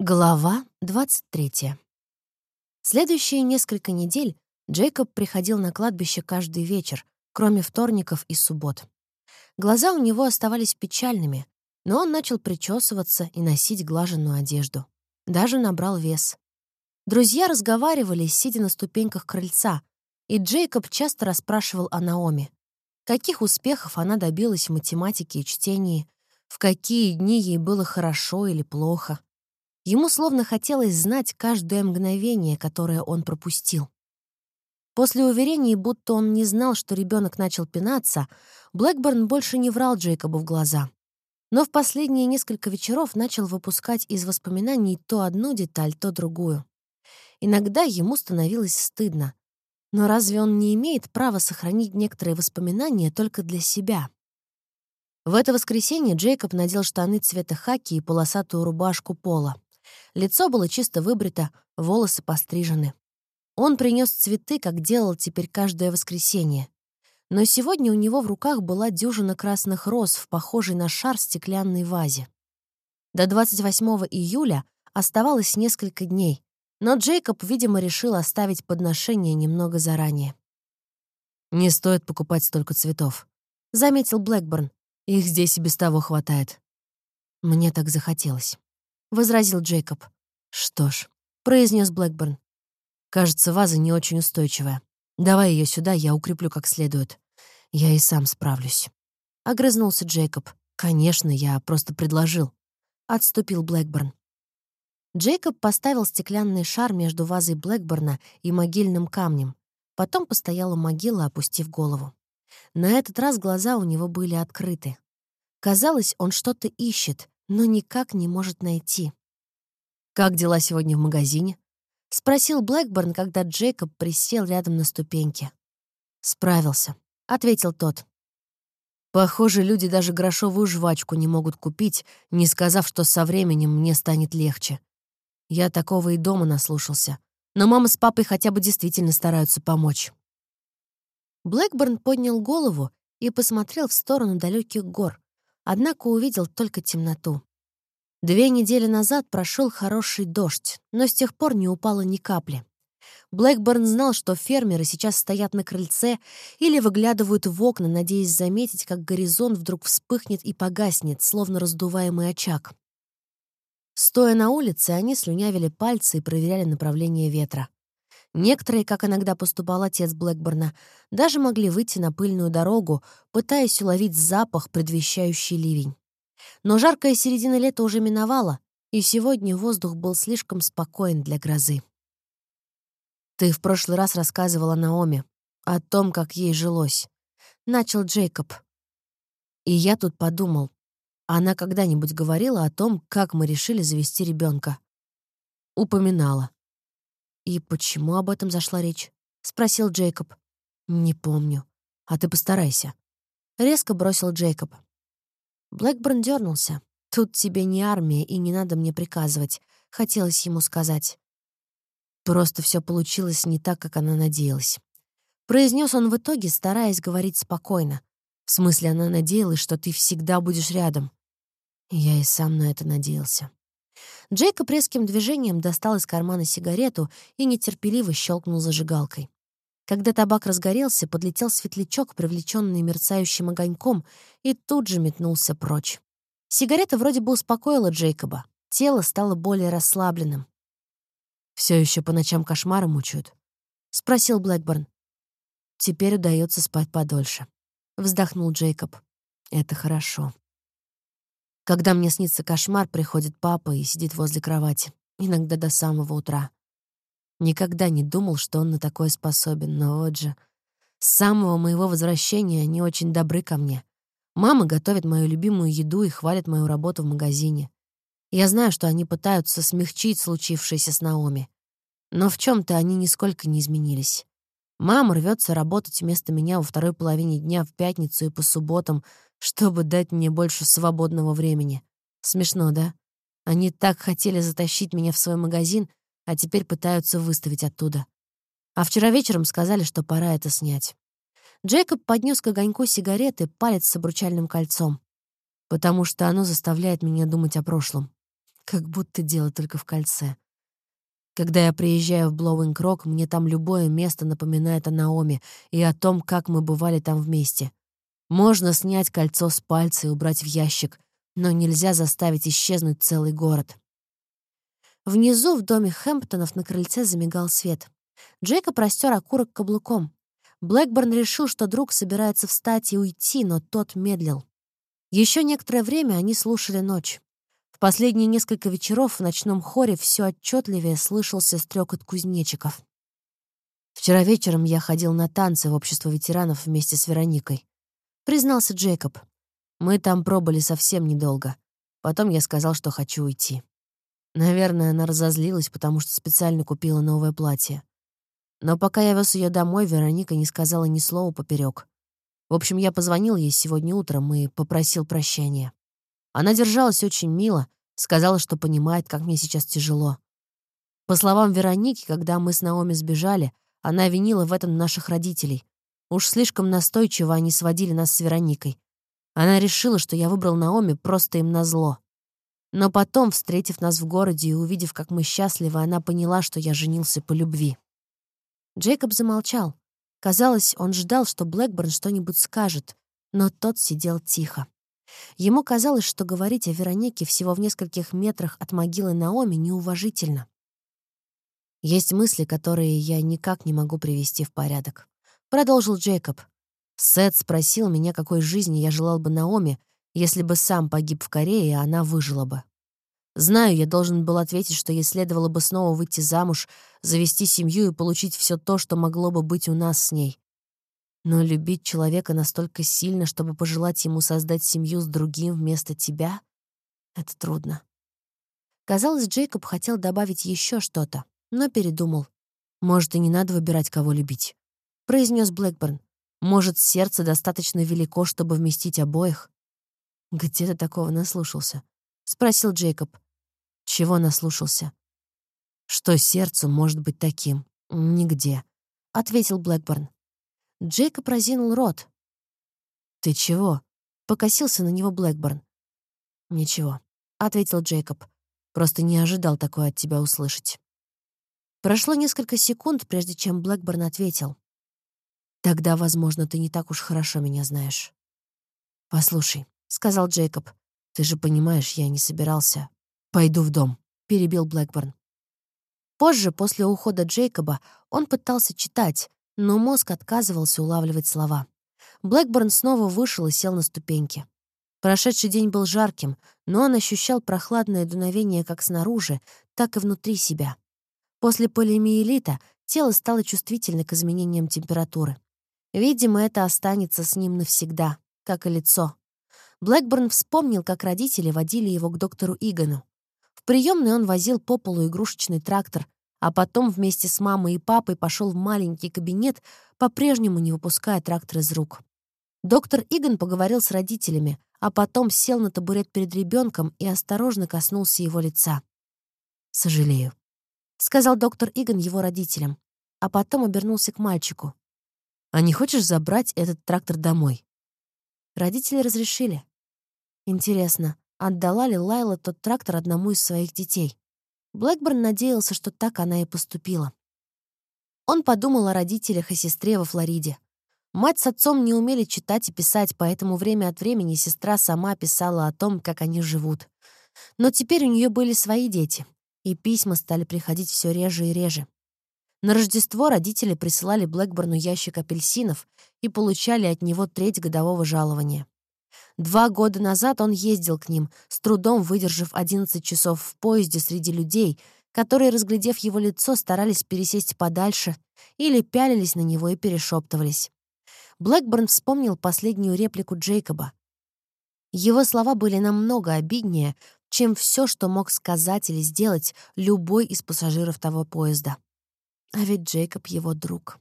Глава 23. Следующие несколько недель Джейкоб приходил на кладбище каждый вечер, кроме вторников и суббот. Глаза у него оставались печальными, но он начал причесываться и носить глаженную одежду. Даже набрал вес. Друзья разговаривали, сидя на ступеньках крыльца, и Джейкоб часто расспрашивал о Наоми. Каких успехов она добилась в математике и чтении, в какие дни ей было хорошо или плохо. Ему словно хотелось знать каждое мгновение, которое он пропустил. После уверений, будто он не знал, что ребенок начал пинаться, Блэкборн больше не врал Джейкобу в глаза. Но в последние несколько вечеров начал выпускать из воспоминаний то одну деталь, то другую. Иногда ему становилось стыдно. Но разве он не имеет права сохранить некоторые воспоминания только для себя? В это воскресенье Джейкоб надел штаны цвета хаки и полосатую рубашку пола. Лицо было чисто выбрито, волосы пострижены. Он принес цветы, как делал теперь каждое воскресенье. Но сегодня у него в руках была дюжина красных роз в похожей на шар стеклянной вазе. До 28 июля оставалось несколько дней, но Джейкоб, видимо, решил оставить подношение немного заранее. «Не стоит покупать столько цветов», — заметил Блэкборн. «Их здесь и без того хватает». Мне так захотелось возразил Джейкоб. «Что ж», — произнес Блэкборн. «Кажется, ваза не очень устойчивая. Давай ее сюда, я укреплю как следует. Я и сам справлюсь». Огрызнулся Джейкоб. «Конечно, я просто предложил». Отступил Блэкборн. Джейкоб поставил стеклянный шар между вазой Блэкборна и могильным камнем. Потом постоял у могилы, опустив голову. На этот раз глаза у него были открыты. Казалось, он что-то ищет, но никак не может найти. «Как дела сегодня в магазине?» — спросил Блэкборн, когда Джейкоб присел рядом на ступеньке. «Справился», — ответил тот. «Похоже, люди даже грошовую жвачку не могут купить, не сказав, что со временем мне станет легче. Я такого и дома наслушался. Но мама с папой хотя бы действительно стараются помочь». Блэкборн поднял голову и посмотрел в сторону далеких гор, однако увидел только темноту. Две недели назад прошел хороший дождь, но с тех пор не упало ни капли. Блэкборн знал, что фермеры сейчас стоят на крыльце или выглядывают в окна, надеясь заметить, как горизонт вдруг вспыхнет и погаснет, словно раздуваемый очаг. Стоя на улице, они слюнявили пальцы и проверяли направление ветра. Некоторые, как иногда поступал отец Блэкборна, даже могли выйти на пыльную дорогу, пытаясь уловить запах, предвещающий ливень. Но жаркая середина лета уже миновала, и сегодня воздух был слишком спокоен для грозы. «Ты в прошлый раз рассказывала Наоми о том, как ей жилось», — начал Джейкоб. И я тут подумал, она когда-нибудь говорила о том, как мы решили завести ребенка? Упоминала. «И почему об этом зашла речь?» — спросил Джейкоб. «Не помню. А ты постарайся». Резко бросил Джейкоб. Блэкборн дернулся. «Тут тебе не армия, и не надо мне приказывать», — хотелось ему сказать. Просто все получилось не так, как она надеялась. Произнес он в итоге, стараясь говорить спокойно. В смысле, она надеялась, что ты всегда будешь рядом. Я и сам на это надеялся. Джейкоб резким движением достал из кармана сигарету и нетерпеливо щелкнул зажигалкой. Когда табак разгорелся, подлетел светлячок, привлеченный мерцающим огоньком, и тут же метнулся прочь. Сигарета вроде бы успокоила Джейкоба. Тело стало более расслабленным. Все еще по ночам кошмары мучают?» — спросил Блэкборн. «Теперь удается спать подольше», — вздохнул Джейкоб. «Это хорошо». Когда мне снится кошмар, приходит папа и сидит возле кровати, иногда до самого утра. Никогда не думал, что он на такое способен, но вот же. С самого моего возвращения они очень добры ко мне. Мама готовит мою любимую еду и хвалит мою работу в магазине. Я знаю, что они пытаются смягчить случившееся с Наоми. Но в чем то они нисколько не изменились. Мама рвется работать вместо меня во второй половине дня в пятницу и по субботам, чтобы дать мне больше свободного времени. Смешно, да? Они так хотели затащить меня в свой магазин, а теперь пытаются выставить оттуда. А вчера вечером сказали, что пора это снять. Джейкоб поднес к огоньку сигареты палец с обручальным кольцом, потому что оно заставляет меня думать о прошлом. Как будто дело только в кольце. Когда я приезжаю в Блоуинг Рок, мне там любое место напоминает о Наоми и о том, как мы бывали там вместе. Можно снять кольцо с пальца и убрать в ящик, но нельзя заставить исчезнуть целый город. Внизу, в доме Хэмптонов, на крыльце замигал свет. Джейка простер окурок каблуком. Блэкборн решил, что друг собирается встать и уйти, но тот медлил. Еще некоторое время они слушали ночь. В последние несколько вечеров в ночном хоре все отчетливее слышался стрекот кузнечиков. «Вчера вечером я ходил на танцы в общество ветеранов вместе с Вероникой», — признался Джейкоб. «Мы там пробыли совсем недолго. Потом я сказал, что хочу уйти. Наверное, она разозлилась, потому что специально купила новое платье. Но пока я вез ее домой, Вероника не сказала ни слова поперек. В общем, я позвонил ей сегодня утром и попросил прощения. Она держалась очень мило, сказала, что понимает, как мне сейчас тяжело. По словам Вероники, когда мы с Наоми сбежали, она винила в этом наших родителей. Уж слишком настойчиво они сводили нас с Вероникой. Она решила, что я выбрал Наоми просто им назло. Но потом, встретив нас в городе и увидев, как мы счастливы, она поняла, что я женился по любви. Джейкоб замолчал. Казалось, он ждал, что Блэкборн что-нибудь скажет, но тот сидел тихо. Ему казалось, что говорить о Веронике всего в нескольких метрах от могилы Наоми неуважительно. «Есть мысли, которые я никак не могу привести в порядок», — продолжил Джейкоб. Сет спросил меня, какой жизни я желал бы Наоми, если бы сам погиб в Корее, а она выжила бы. Знаю, я должен был ответить, что ей следовало бы снова выйти замуж, завести семью и получить все то, что могло бы быть у нас с ней. Но любить человека настолько сильно, чтобы пожелать ему создать семью с другим вместо тебя — это трудно. Казалось, Джейкоб хотел добавить еще что-то, но передумал. «Может, и не надо выбирать, кого любить», — произнес Блэкборн. «Может, сердце достаточно велико, чтобы вместить обоих?» «Где ты такого наслушался?» — спросил Джейкоб. «Чего наслушался?» «Что сердцу может быть таким?» «Нигде», — ответил Блэкборн. Джейкоб разинул рот. «Ты чего?» — покосился на него Блэкборн. «Ничего», — ответил Джейкоб. «Просто не ожидал такое от тебя услышать». Прошло несколько секунд, прежде чем Блэкборн ответил. «Тогда, возможно, ты не так уж хорошо меня знаешь». «Послушай», — сказал Джейкоб, — «ты же понимаешь, я не собирался. Пойду в дом», — перебил Блэкборн. Позже, после ухода Джейкоба, он пытался читать, но мозг отказывался улавливать слова. Блэкборн снова вышел и сел на ступеньки. Прошедший день был жарким, но он ощущал прохладное дуновение как снаружи, так и внутри себя. После полиомиелита тело стало чувствительно к изменениям температуры. Видимо, это останется с ним навсегда, как и лицо. Блэкборн вспомнил, как родители водили его к доктору Игану. В приемной он возил по полу игрушечный трактор, а потом вместе с мамой и папой пошел в маленький кабинет, по-прежнему не выпуская трактор из рук. Доктор Иган поговорил с родителями, а потом сел на табурет перед ребенком и осторожно коснулся его лица. «Сожалею», — сказал доктор Иган его родителям, а потом обернулся к мальчику. «А не хочешь забрать этот трактор домой?» Родители разрешили. Интересно, отдала ли Лайла тот трактор одному из своих детей? Блэкборн надеялся, что так она и поступила. Он подумал о родителях и сестре во Флориде. Мать с отцом не умели читать и писать, поэтому время от времени сестра сама писала о том, как они живут. Но теперь у нее были свои дети, и письма стали приходить все реже и реже. На Рождество родители присылали Блэкборну ящик апельсинов и получали от него треть годового жалования. Два года назад он ездил к ним, с трудом выдержав 11 часов в поезде среди людей, которые, разглядев его лицо, старались пересесть подальше или пялились на него и перешептывались. Блэкборн вспомнил последнюю реплику Джейкоба. Его слова были намного обиднее, чем все, что мог сказать или сделать любой из пассажиров того поезда. А ведь Джейкоб его друг.